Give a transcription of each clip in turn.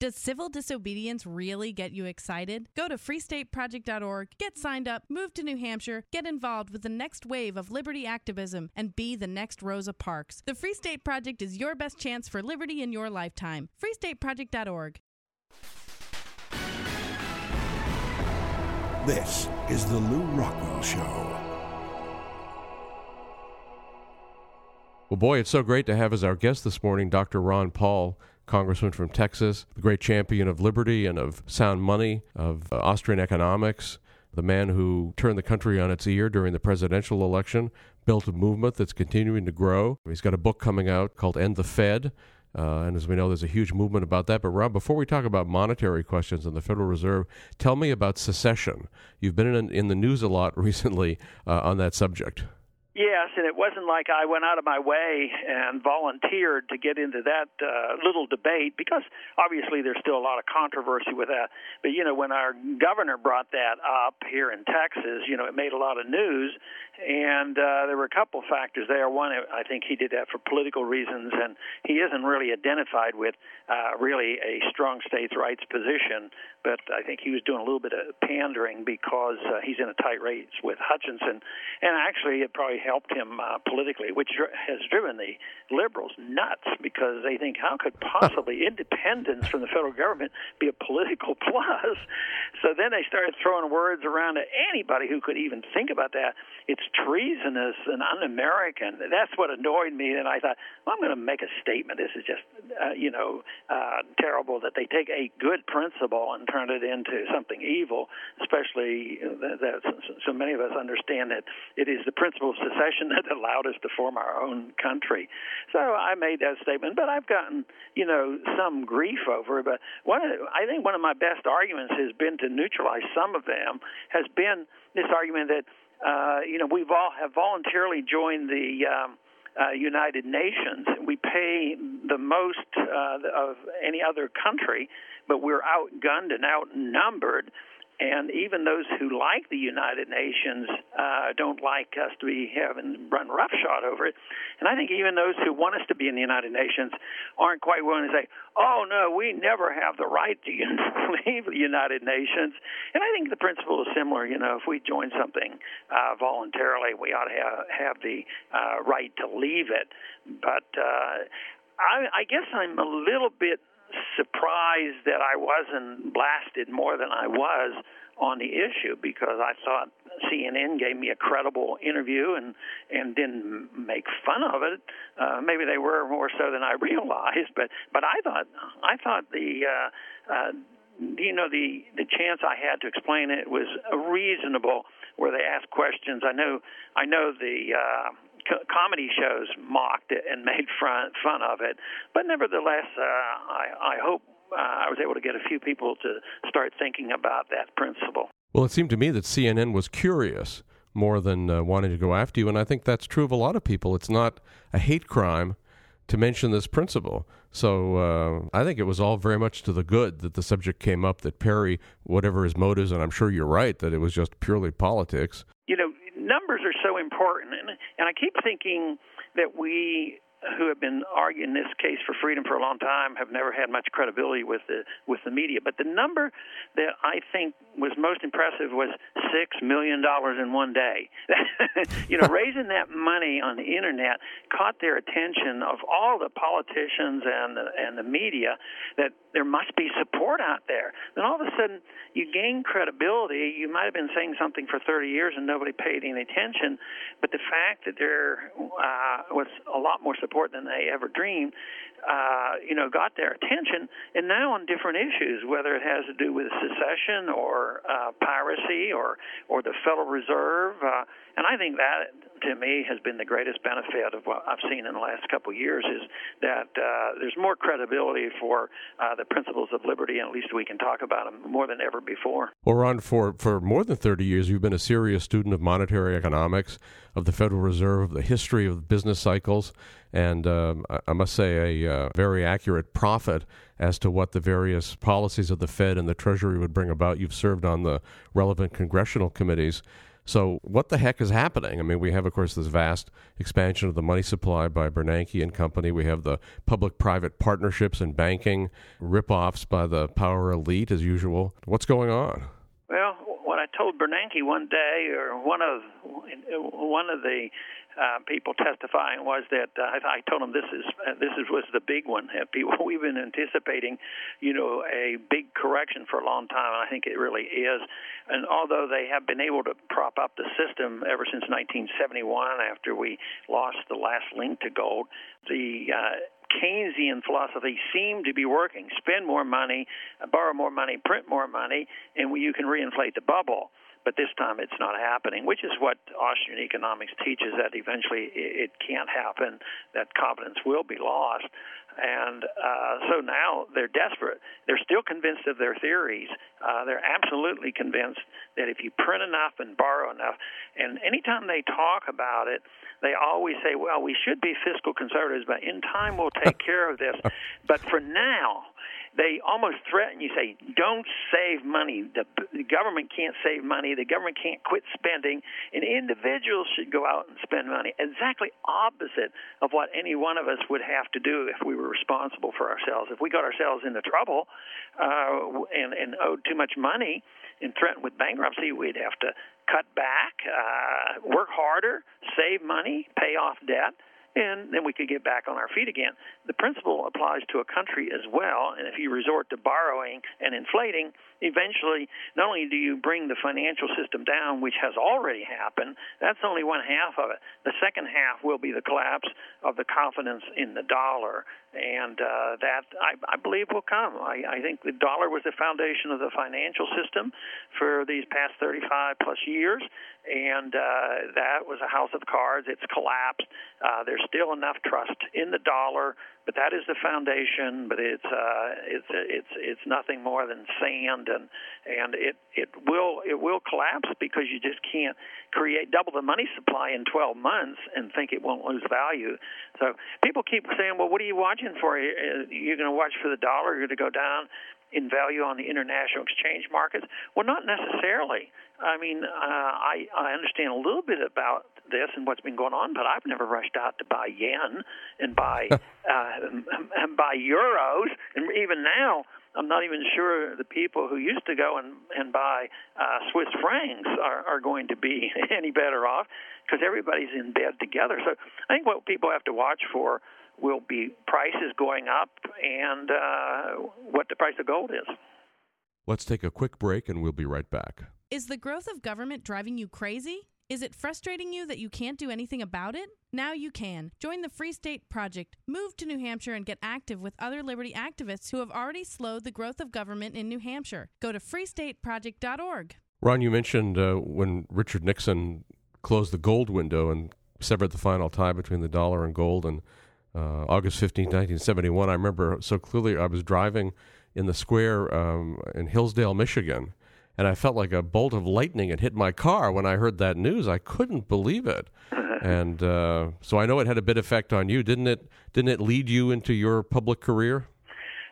Does civil disobedience really get you excited? Go to freestateproject.org, get signed up, move to New Hampshire, get involved with the next wave of liberty activism, and be the next Rosa Parks. The Free State Project is your best chance for liberty in your lifetime. freestateproject.org. This is the Lew Rockwell Show. Well, boy, it's so great to have as our guest this morning Dr. Ron Paul congressman from Texas, the great champion of liberty and of sound money, of uh, Austrian economics, the man who turned the country on its ear during the presidential election, built a movement that's continuing to grow. He's got a book coming out called End the Fed. Uh, and as we know, there's a huge movement about that. But Rob, before we talk about monetary questions and the Federal Reserve, tell me about secession. You've been in, in the news a lot recently uh, on that subject. Yes, and it wasn't like I went out of my way and volunteered to get into that uh, little debate because obviously there's still a lot of controversy with that. But you know, when our governor brought that up here in Texas, you know, it made a lot of news, and uh, there were a couple factors there. One, I think he did that for political reasons, and he isn't really identified with uh, really a strong states' rights position. But I think he was doing a little bit of pandering because uh, he's in a tight race with Hutchison, and actually it probably helped him uh, politically, which has driven the liberals nuts because they think how could possibly independence from the federal government be a political plus? So then they started throwing words around to anybody who could even think about that. It's treasonous and un-American. That's what annoyed me. And I thought, well, I'm going to make a statement. This is just, uh, you know, uh, terrible that they take a good principle and turn it into something evil. Especially that so many of us understand that it is the principle of secession that allowed us to form our own country. So I made that statement, but I've gotten you know some grief over it. But one, of, I think one of my best arguments has been to neutralize some of them. Has been this argument that uh, you know we've all have voluntarily joined the um, uh, United Nations. We pay the most uh, of any other country, but we're outgunned and outnumbered. And even those who like the United Nations uh, don't like us to be having run roughshod over it. And I think even those who want us to be in the United Nations aren't quite willing to say, "Oh no, we never have the right to leave the United Nations." And I think the principle is similar. You know, if we join something uh, voluntarily, we ought to have, have the uh, right to leave it. But uh, I, I guess I'm a little bit surprised that I wasn't blasted more than I was on the issue because I thought CNN gave me a credible interview and and didn't make fun of it. Uh, maybe they were more so than I realized, but but I thought I thought the uh, uh, you know the the chance I had to explain it was reasonable where they asked questions. I know I know the uh, co- comedy shows mocked it and made fun fun of it, but nevertheless, uh, I, I hope uh, I was able to get a few people to start thinking about that principle. Well, it seemed to me that CNN was curious more than uh, wanting to go after you, and I think that's true of a lot of people. It's not a hate crime to mention this principle. So uh, I think it was all very much to the good that the subject came up. That Perry, whatever his motives, and I'm sure you're right that it was just purely politics. You know, numbers are so important, and and I keep thinking that we who have been arguing this case for freedom for a long time have never had much credibility with the with the media. But the number that I think was most impressive was six million dollars in one day. you know, raising that money on the internet caught their attention of all the politicians and the, and the media that there must be support out there. Then all of a sudden you gain credibility. You might have been saying something for 30 years and nobody paid any attention, but the fact that there uh, was a lot more support than they ever dreamed, uh, you know, got their attention. And now on different issues, whether it has to do with secession or uh, piracy or or the Federal Reserve, uh, and I think that to me has been the greatest benefit of what I've seen in the last couple of years is that uh, there's more credibility for uh, the principles of liberty, and at least we can talk about them more than ever before. Well, Ron, for for more than 30 years, you've been a serious student of monetary economics, of the Federal Reserve, of the history of business cycles, and um, I must say a uh, very accurate prophet as to what the various policies of the Fed and the Treasury would bring about. You've served on the relevant congressional committees. So, what the heck is happening? I mean, we have, of course, this vast expansion of the money supply by Bernanke and company. We have the public private partnerships and banking, rip offs by the power elite, as usual. What's going on? Well, what I told Bernanke one day, or one of one of the uh, people testifying was that uh, I, I told them this is uh, this is was the big one. Uh, people we've been anticipating, you know, a big correction for a long time, and I think it really is. And although they have been able to prop up the system ever since 1971, after we lost the last link to gold, the uh, Keynesian philosophy seemed to be working. Spend more money, borrow more money, print more money, and you can reinflate the bubble but this time it's not happening, which is what Austrian economics teaches that eventually it can't happen, that confidence will be lost. And uh, so now they're desperate. They're still convinced of their theories. Uh, they're absolutely convinced that if you print enough and borrow enough, and anytime they talk about it, they always say, well, we should be fiscal conservatives, but in time we'll take care of this. But for now, they almost threaten you say don't save money. The, the government can't save money. The government can't quit spending. And individuals should go out and spend money. Exactly opposite of what any one of us would have to do if we were responsible for ourselves. If we got ourselves into trouble uh, and, and owed too much money and threatened with bankruptcy we'd have to cut back uh, work harder save money pay off debt and then we could get back on our feet again. The principle applies to a country as well, and if you resort to borrowing and inflating, eventually not only do you bring the financial system down, which has already happened, that's only one half of it. The second half will be the collapse of the confidence in the dollar, and uh, that I, I believe will come. I, I think the dollar was the foundation of the financial system for these past 35 plus years, and uh, that was a house of cards. It's collapsed. Uh, there's still enough trust in the dollar but that is the foundation. But it's uh, it's it's it's nothing more than sand, and and it it will it will collapse because you just can't create double the money supply in 12 months and think it won't lose value. So people keep saying, well, what are you watching for? You're going to watch for the dollar. You're going to go down in value on the international exchange markets? Well, not necessarily. I mean, uh, I I understand a little bit about this and what's been going on, but I've never rushed out to buy yen and buy uh, and buy euros, and even now. I'm not even sure the people who used to go and, and buy uh, Swiss francs are, are going to be any better off because everybody's in bed together. So I think what people have to watch for will be prices going up and uh, what the price of gold is. Let's take a quick break and we'll be right back. Is the growth of government driving you crazy? Is it frustrating you that you can't do anything about it? Now you can. Join the Free State Project. Move to New Hampshire and get active with other liberty activists who have already slowed the growth of government in New Hampshire. Go to freestateproject.org. Ron, you mentioned uh, when Richard Nixon closed the gold window and severed the final tie between the dollar and gold and uh, August 15, 1971. I remember so clearly I was driving in the square um, in Hillsdale, Michigan, and I felt like a bolt of lightning had hit my car when I heard that news. I couldn't believe it, and uh, so I know it had a bit effect on you, didn't it? Didn't it lead you into your public career?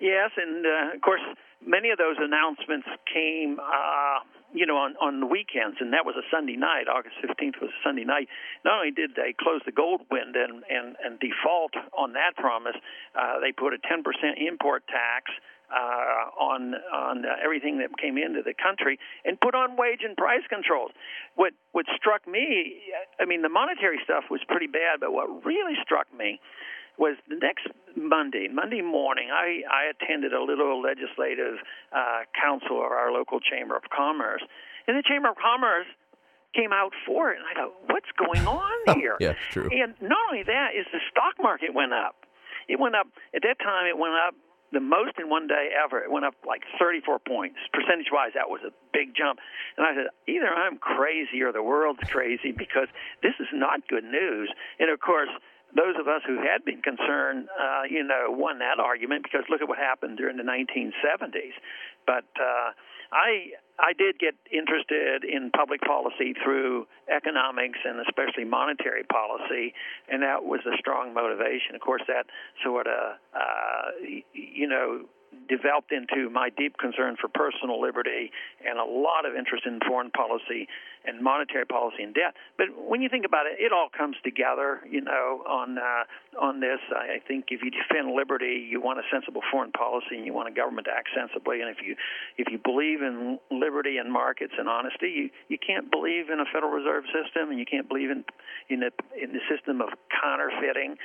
Yes, and uh, of course, many of those announcements came. Uh, you know, on on the weekends, and that was a Sunday night. August fifteenth was a Sunday night. Not only did they close the gold window and and, and default on that promise, uh, they put a ten percent import tax uh, on on uh, everything that came into the country and put on wage and price controls. What what struck me, I mean, the monetary stuff was pretty bad, but what really struck me was the next Monday, Monday morning, I, I attended a little legislative uh, council of our local chamber of commerce, and the chamber of commerce came out for it, and I thought, what's going on here? yeah, true. And not only that, is the stock market went up. It went up at that time. It went up the most in one day ever. It went up like 34 points. Percentage wise, that was a big jump. And I said, either I'm crazy or the world's crazy because this is not good news. And of course, those of us who had been concerned, uh, you know, won that argument because look at what happened during the 1970s. But uh, I I did get interested in public policy through economics and especially monetary policy, and that was a strong motivation. Of course, that sort of uh, you know developed into my deep concern for personal liberty and a lot of interest in foreign policy and monetary policy and debt. But when you think about it, it all comes together, you know, on uh, on this. I think if you defend liberty, you want a sensible foreign policy and you want a government to act sensibly. And if you if you believe in liberty and markets and honesty, you you can't believe in a Federal Reserve system and you can't believe in in the in the system of counterfeiting.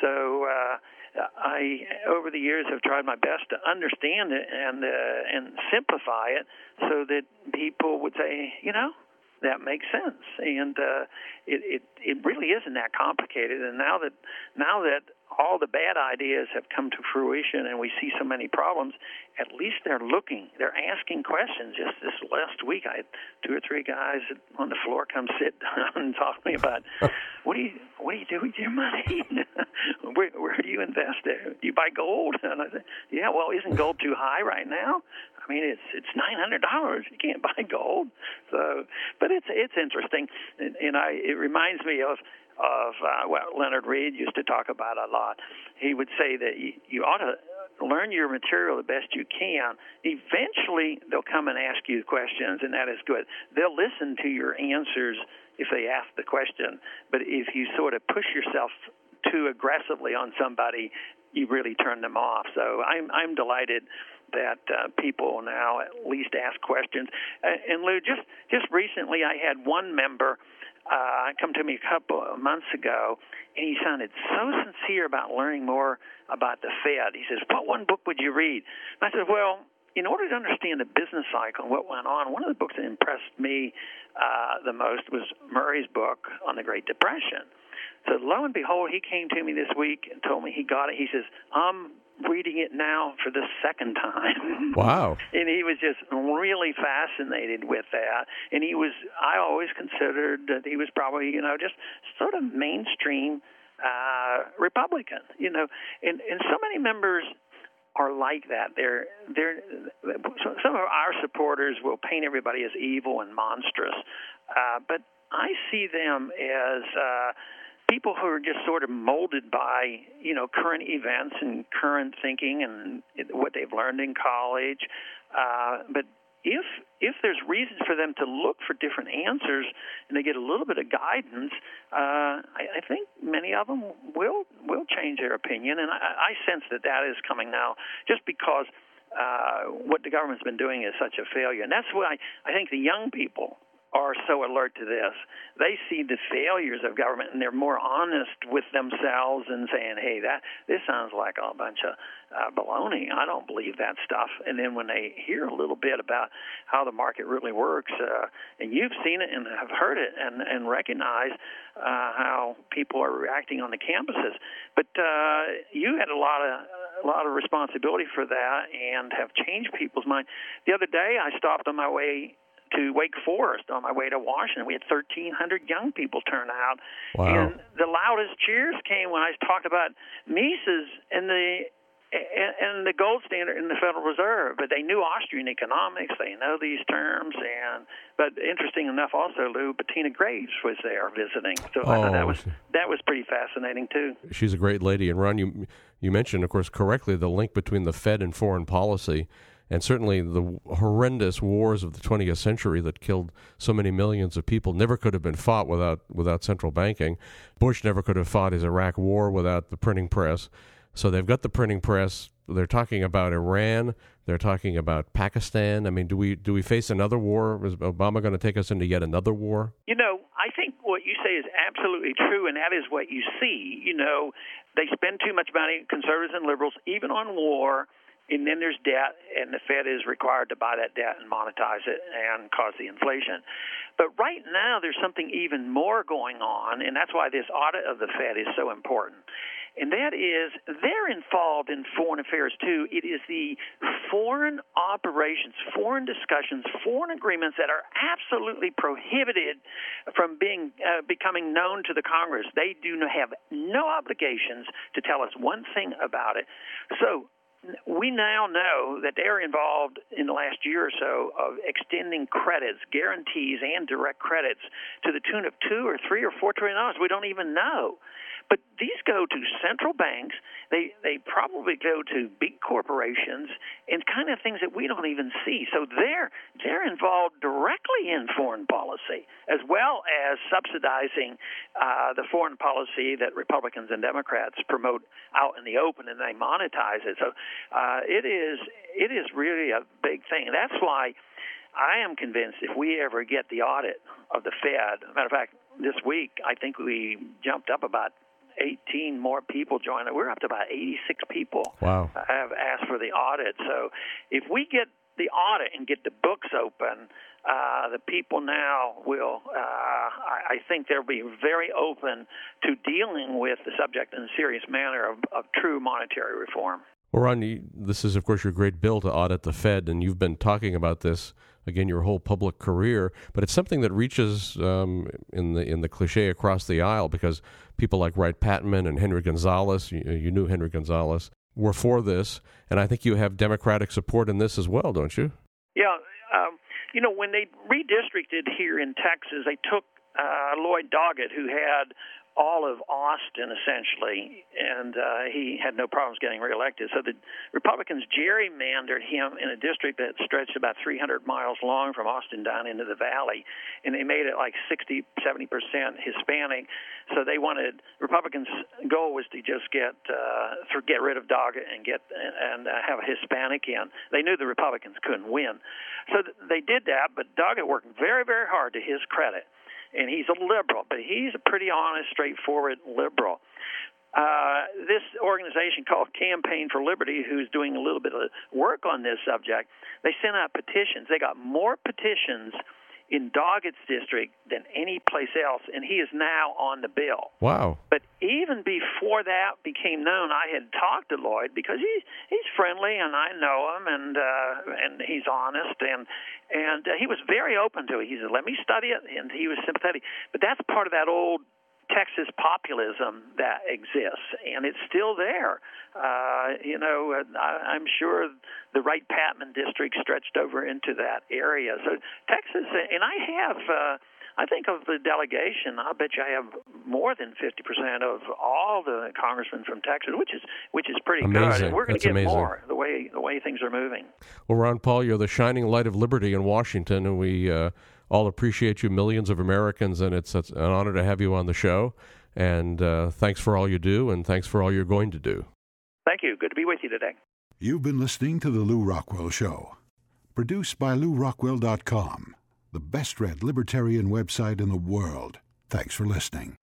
So. Uh, I, over the years, have tried my best to understand it and uh, and simplify it so that people would say, you know, that makes sense. And uh, it, it it really isn't that complicated. And now that now that all the bad ideas have come to fruition and we see so many problems, at least they're looking, they're asking questions. Just this last week, I had two or three guys on the floor come sit down and talk to me about what do you what do you do with your money? where, where do you invest it? Do you buy gold? And I said, yeah, well, isn't gold too high right now? I mean, it's it's nine hundred dollars. You can't buy gold. So, but it's it's interesting, and, and I it reminds me of of uh, what Leonard Read used to talk about a lot. He would say that you, you ought to learn your material the best you can. Eventually, they'll come and ask you questions, and that is good. They'll listen to your answers if they ask the question. But if you sort of push yourself too aggressively on somebody, you really turn them off. So I'm I'm delighted that uh, people now at least ask questions. Uh, and Lew, just just recently, I had one member uh, come to me a couple of months ago, and he sounded so sincere about learning more about the Fed. He says, "What one book would you read?" And I said, "Well." In order to understand the business cycle and what went on, one of the books that impressed me uh, the most was Murray's book on the Great Depression. So lo and behold, he came to me this week and told me he got it. He says, "I'm reading it now for the second time. Wow. and he was just really fascinated with that. And he was, I always considered that he was probably, you know, just sort of mainstream uh, Republican, you know. And, and so many members are like that. They're they're some of our supporters will paint everybody as evil and monstrous, uh, but I see them as uh, people who are just sort of molded by you know current events and current thinking and what they've learned in college. Uh, but if if there's reasons for them to look for different answers and they get a little bit of guidance, uh, I, I think many of them will will change their opinion. And I, I sense that that is coming now, just because uh, what the government's been doing is such a failure. And that's why I think the young people are so alert to this. They see the failures of government and they're more honest with themselves and saying, "Hey, that this sounds like a bunch of uh, baloney. I don't believe that stuff." And then when they hear a little bit about how the market really works, uh, and you've seen it and have heard it and and recognize uh, how people are reacting on the campuses, but uh, you had a lot of a lot of responsibility for that and have changed people's mind. The other day, I stopped on my way to Wake Forest on my way to Washington. We had 1,300 young people turn out, wow. and the loudest cheers came when I talked about Mises and the and the gold standard in the Federal Reserve. But they knew Austrian economics; they know these terms. And but interesting enough, also Lew Bettina Greaves was there visiting, so oh, I thought that oh, was that was pretty fascinating too. She's a great lady. And Ron, you you mentioned, of course, correctly the link between the Fed and foreign policy and certainly the horrendous wars of the 20th century that killed so many millions of people never could have been fought without without central banking. Bush never could have fought his Iraq war without the printing press. So they've got the printing press. They're talking about Iran. They're talking about Pakistan. I mean, do we do we face another war? Is Obama going to take us into yet another war? You know, I think what you say is absolutely true, and that is what you see. You know, they spend too much money, conservatives and liberals, even on war and then there's debt, and the Fed is required to buy that debt and monetize it and cause the inflation. But right now, there's something even more going on, and that's why this audit of the Fed is so important. And that is, they're involved in foreign affairs too. It is the foreign operations, foreign discussions, foreign agreements that are absolutely prohibited from being uh, becoming known to the Congress. They do have no obligations to tell us one thing about it. So we now know that they're involved in the last year or so of extending credits, guarantees, and direct credits to the tune of two or three or four trillion dollars. We don't even know. But these go to central banks. They they probably go to big corporations and kind of things that we don't even see. So they're they're involved directly in foreign policy as well as subsidizing uh, the foreign policy that Republicans and Democrats promote out in the open and they monetize it. So uh, it is it is really a big thing. That's why I am convinced if we ever get the audit of the Fed, matter of fact, this week I think we jumped up about 18 more people joined it. We're up to about 86 people wow. have asked for the audit. So if we get the audit and get the books open, uh, the people now will, uh, I, I think they'll be very open to dealing with the subject in a serious manner of, of true monetary reform. Well, Ron, this is, of course, your great bill to audit the Fed, and you've been talking about this again your whole public career. But it's something that reaches um, in the in the cliche across the aisle because people like Wright Patman and Henry Gonzalez, you, you knew Henry Gonzalez, were for this, and I think you have Democratic support in this as well, don't you? Yeah, um, you know when they redistricted here in Texas, they took uh, Lloyd Doggett, who had all of Austin essentially, and uh, he had no problems getting reelected. So the Republicans gerrymandered him in a district that stretched about 300 miles long from Austin down into the valley, and they made it like 60, 70 percent Hispanic. So they wanted Republicans' goal was to just get uh, get rid of Doggett and get and uh, have a Hispanic in. They knew the Republicans couldn't win, so th- they did that. But Doggett worked very, very hard to his credit and he's a liberal, but he's a pretty honest, straightforward liberal. Uh, this organization called Campaign for Liberty, who's doing a little bit of work on this subject, they sent out petitions. They got more petitions in Doggett's district than any place else, and he is now on the bill. Wow! But even before that became known, I had talked to Lloyd because he's he's friendly and I know him, and uh, and he's honest, and and uh, he was very open to it. He said, "Let me study it," and he was sympathetic. But that's part of that old Texas populism that exists, and it's still there. Uh, you know, I, I'm sure the Wright Patman district stretched over into that area. So Texas, and I have. Uh, I think of the delegation, I bet you I have more than 50% of all the congressmen from Texas, which is which is pretty amazing. good. And we're going to get amazing. more the way the way things are moving. Well, Ron Paul, you're the shining light of liberty in Washington, and we uh, all appreciate you, millions of Americans, and it's, it's, an honor to have you on the show. And uh, thanks for all you do, and thanks for all you're going to do. Thank you. Good to be with you today. You've been listening to The Lew Rockwell Show, produced by lewrockwell.com, the best read libertarian website in the world. Thanks for listening.